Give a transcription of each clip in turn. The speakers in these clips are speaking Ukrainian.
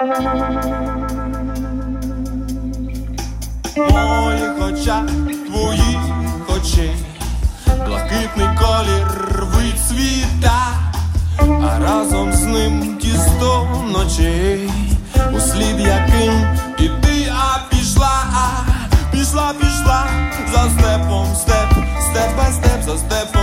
моїх очах, твоїх очей, блакитний колір вицвіта, а разом з ним ті сто ночей, у слід яким і ти, а пішла, а пішла, пішла за степом степ, степ степ, за степом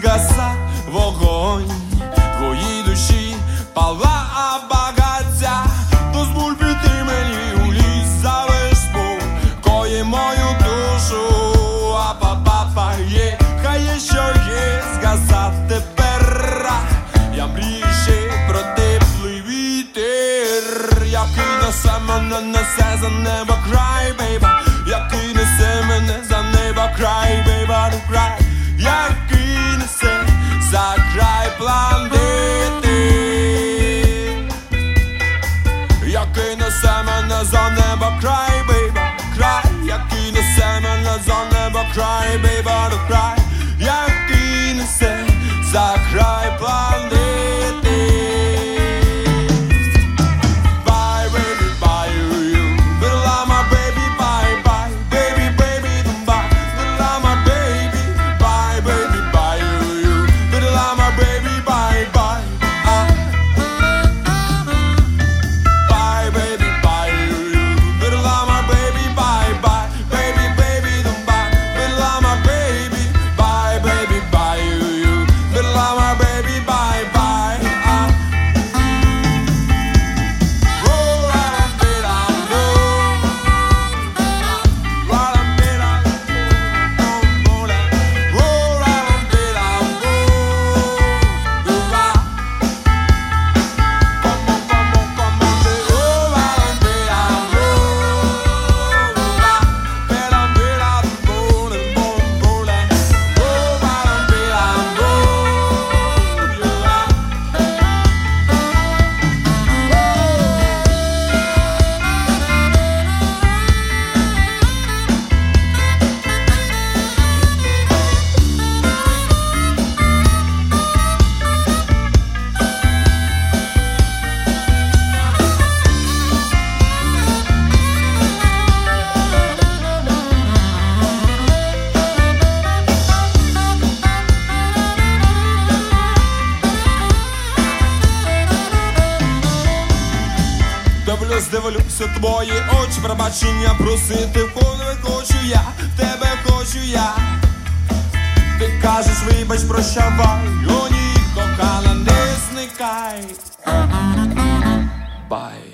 згаса вогонь, твоїй душі пала багаття, дозволь піти мені у ліс за вишку, кої мою душу, а папа є, хай є що є, згаса тепер, я мрію ще про теплий вітер, який несе мене, несе за небо край, бейба, який несе мене за небо край, бейба, край, який несе мене за небо край, бейба, край, який несе за край Дивлюсь, дивлюсь у твої очі, пробачення просити, коли хочу я, тебе хочу я. Ти кажеш, вибач, прощавай, о ні, кохана, не зникай. Бай.